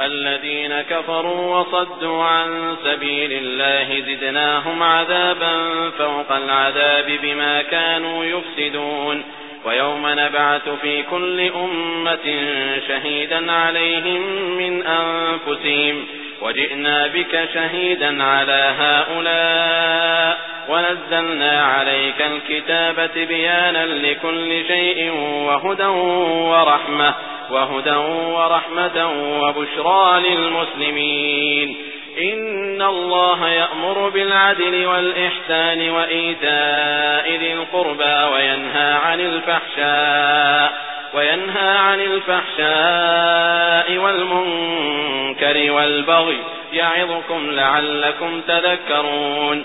الذين كفروا وصدوا عن سبيل الله زدناهم عذابا فوق العذاب بما كانوا يفسدون. ويوم نبعث في كل أمة شهيدا عليهم من أنفسهم. وجئنا بك شهيدا على هؤلاء. ونزلنا عليك الكتاب بيانا لكل شيء وهدى ورحمة. وهدى ورحمة وبشرى للمسلمين. إن الله يأمر بالعدل والإحسان وإيتاء ذي القربى وينهى عن الفحشاء وينهى عن الفحشاء والمنكر والبغي يعظكم لعلكم تذكرون.